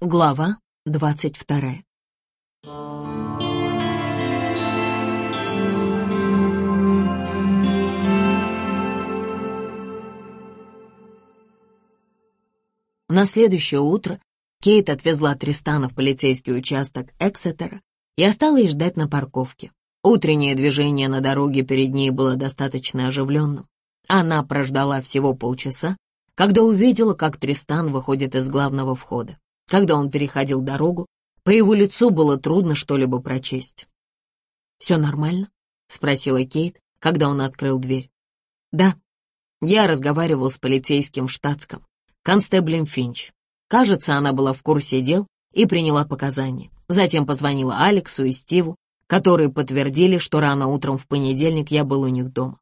Глава двадцать вторая. На следующее утро Кейт отвезла Тристана в полицейский участок Эксетера и осталась ждать на парковке. Утреннее движение на дороге перед ней было достаточно оживленным. Она прождала всего полчаса, когда увидела, как Тристан выходит из главного входа. Когда он переходил дорогу, по его лицу было трудно что-либо прочесть. «Все нормально?» — спросила Кейт, когда он открыл дверь. «Да». Я разговаривал с полицейским в штатском, констеблем Финч. Кажется, она была в курсе дел и приняла показания. Затем позвонила Алексу и Стиву, которые подтвердили, что рано утром в понедельник я был у них дома.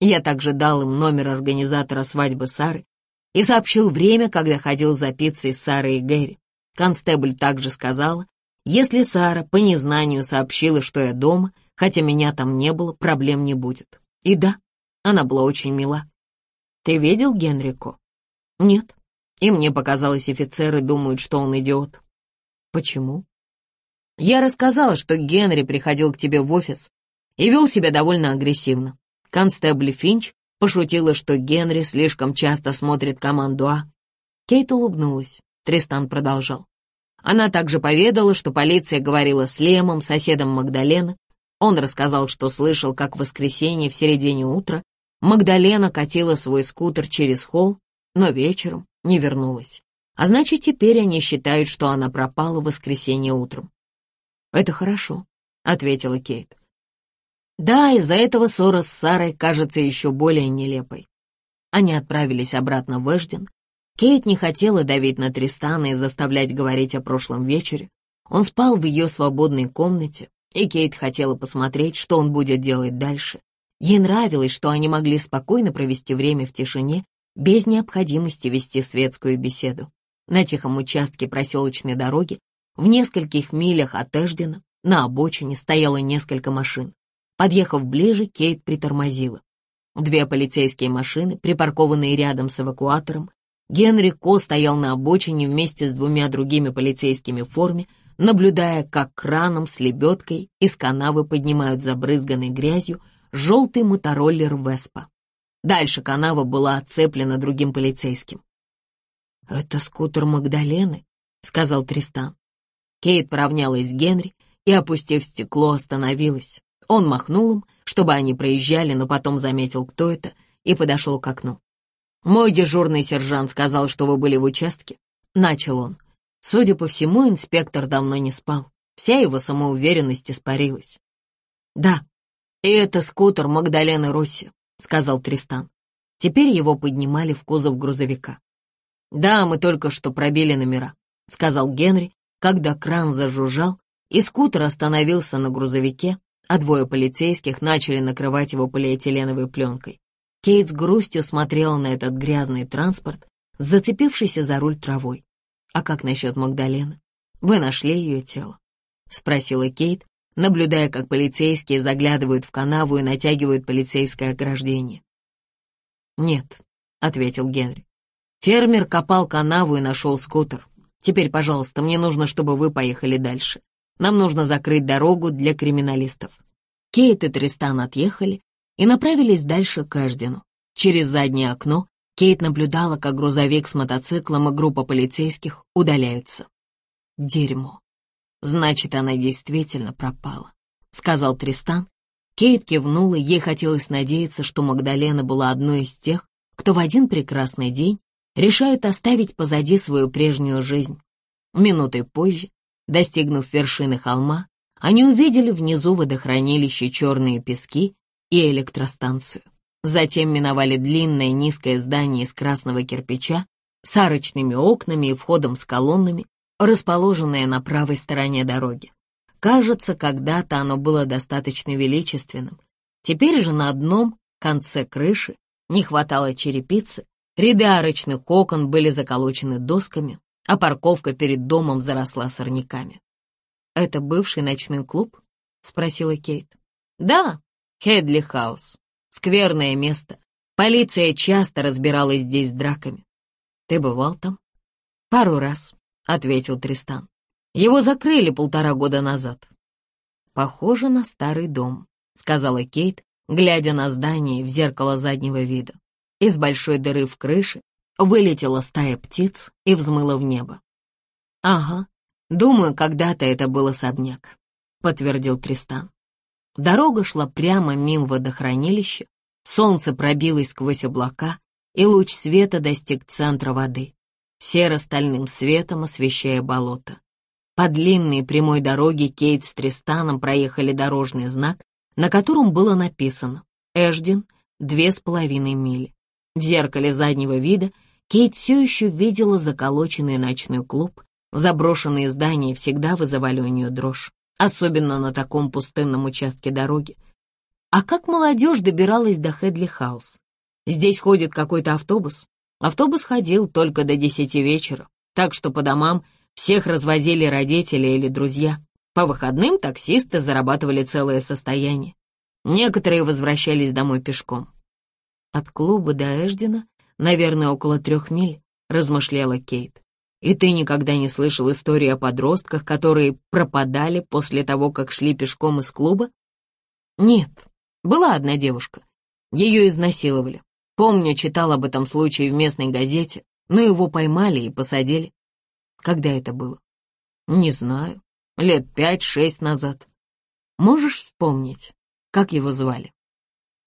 Я также дал им номер организатора свадьбы Сары и сообщил время, когда ходил за пиццей с Сарой и Гэри. Констебль также сказала, если Сара по незнанию сообщила, что я дома, хотя меня там не было, проблем не будет. И да, она была очень мила. Ты видел Генрико? Нет. И мне показалось, офицеры думают, что он идиот. Почему? Я рассказала, что Генри приходил к тебе в офис и вел себя довольно агрессивно. Констебль Финч Пошутила, что Генри слишком часто смотрит команду А. Кейт улыбнулась. Тристан продолжал. Она также поведала, что полиция говорила с Лемом, соседом Магдалена. Он рассказал, что слышал, как в воскресенье в середине утра Магдалена катила свой скутер через холл, но вечером не вернулась. А значит, теперь они считают, что она пропала в воскресенье утром. «Это хорошо», — ответила Кейт. Да, из-за этого ссора с Сарой кажется еще более нелепой. Они отправились обратно в Эжден. Кейт не хотела давить на Тристана и заставлять говорить о прошлом вечере. Он спал в ее свободной комнате, и Кейт хотела посмотреть, что он будет делать дальше. Ей нравилось, что они могли спокойно провести время в тишине, без необходимости вести светскую беседу. На тихом участке проселочной дороги, в нескольких милях от Эждена, на обочине стояло несколько машин. Подъехав ближе, Кейт притормозила. Две полицейские машины, припаркованные рядом с эвакуатором. Генри Ко стоял на обочине вместе с двумя другими полицейскими в форме, наблюдая, как краном с лебедкой из канавы поднимают забрызганной грязью желтый мотороллер Веспа. Дальше канава была отцеплена другим полицейским. «Это скутер Магдалены», — сказал Тристан. Кейт поравнялась с Генри и, опустив стекло, остановилась. Он махнул им, чтобы они проезжали, но потом заметил, кто это, и подошел к окну. «Мой дежурный сержант сказал, что вы были в участке», — начал он. Судя по всему, инспектор давно не спал. Вся его самоуверенность испарилась. «Да, и это скутер Магдалены Росси», — сказал Тристан. Теперь его поднимали в кузов грузовика. «Да, мы только что пробили номера», — сказал Генри, когда кран зажужжал, и скутер остановился на грузовике, а двое полицейских начали накрывать его полиэтиленовой пленкой. Кейт с грустью смотрела на этот грязный транспорт, зацепившийся за руль травой. «А как насчет Магдалены? Вы нашли ее тело?» — спросила Кейт, наблюдая, как полицейские заглядывают в канаву и натягивают полицейское ограждение. «Нет», — ответил Генри. «Фермер копал канаву и нашел скутер. Теперь, пожалуйста, мне нужно, чтобы вы поехали дальше. Нам нужно закрыть дорогу для криминалистов. Кейт и Тристан отъехали и направились дальше к Эждену. Через заднее окно Кейт наблюдала, как грузовик с мотоциклом и группа полицейских удаляются. Дерьмо. Значит, она действительно пропала, сказал Тристан. Кейт кивнула, ей хотелось надеяться, что Магдалена была одной из тех, кто в один прекрасный день решает оставить позади свою прежнюю жизнь. Минутой позже Достигнув вершины холма, они увидели внизу водохранилище черные пески и электростанцию. Затем миновали длинное низкое здание из красного кирпича с арочными окнами и входом с колоннами, расположенное на правой стороне дороги. Кажется, когда-то оно было достаточно величественным. Теперь же на одном конце крыши не хватало черепицы, ряды арочных окон были заколочены досками, а парковка перед домом заросла сорняками. «Это бывший ночной клуб?» — спросила Кейт. «Да, Хедли Хаус. Скверное место. Полиция часто разбиралась здесь с драками. Ты бывал там?» «Пару раз. — ответил Тристан. «Его закрыли полтора года назад». «Похоже на старый дом», — сказала Кейт, глядя на здание в зеркало заднего вида. Из большой дыры в крыше вылетела стая птиц и взмыла в небо. «Ага, думаю, когда-то это был особняк», — подтвердил Тристан. Дорога шла прямо мимо водохранилища, солнце пробилось сквозь облака, и луч света достиг центра воды, серо-стальным светом освещая болото. По длинной прямой дороге Кейт с Тристаном проехали дорожный знак, на котором было написано «Эждин, две с половиной мили». В зеркале заднего вида Кейт все еще видела заколоченный ночной клуб. Заброшенные здания всегда вызывали у нее дрожь, особенно на таком пустынном участке дороги. А как молодежь добиралась до Хедли Хаус? Здесь ходит какой-то автобус. Автобус ходил только до десяти вечера, так что по домам всех развозили родители или друзья. По выходным таксисты зарабатывали целое состояние. Некоторые возвращались домой пешком. От клуба до Эждина, наверное, около трех миль, размышляла Кейт. И ты никогда не слышал истории о подростках, которые пропадали после того, как шли пешком из клуба? Нет, была одна девушка. Ее изнасиловали. Помню, читал об этом случае в местной газете, но его поймали и посадили. Когда это было? Не знаю лет пять-шесть назад. Можешь вспомнить, как его звали?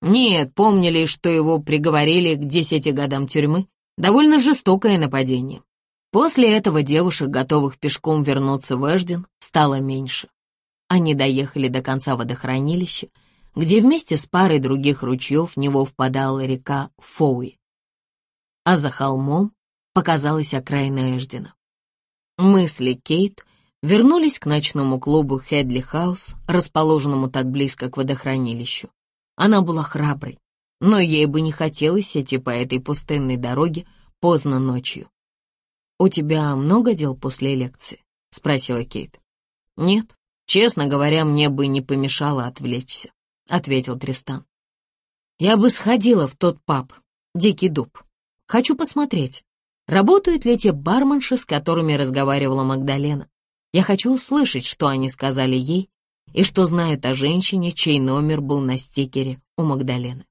Нет, помнили, что его приговорили к десяти годам тюрьмы. Довольно жестокое нападение. После этого девушек, готовых пешком вернуться в Эжден, стало меньше. Они доехали до конца водохранилища, где вместе с парой других ручьев в него впадала река Фоуи. А за холмом показалась окраина Эждена. Мысли Кейт вернулись к ночному клубу Хедли Хаус, расположенному так близко к водохранилищу. Она была храброй, но ей бы не хотелось идти по этой пустынной дороге поздно ночью. «У тебя много дел после лекции?» — спросила Кейт. «Нет, честно говоря, мне бы не помешало отвлечься», — ответил Тристан. «Я бы сходила в тот паб, Дикий дуб. Хочу посмотреть, работают ли те барменши, с которыми разговаривала Магдалена. Я хочу услышать, что они сказали ей и что знают о женщине, чей номер был на стикере у Магдалены.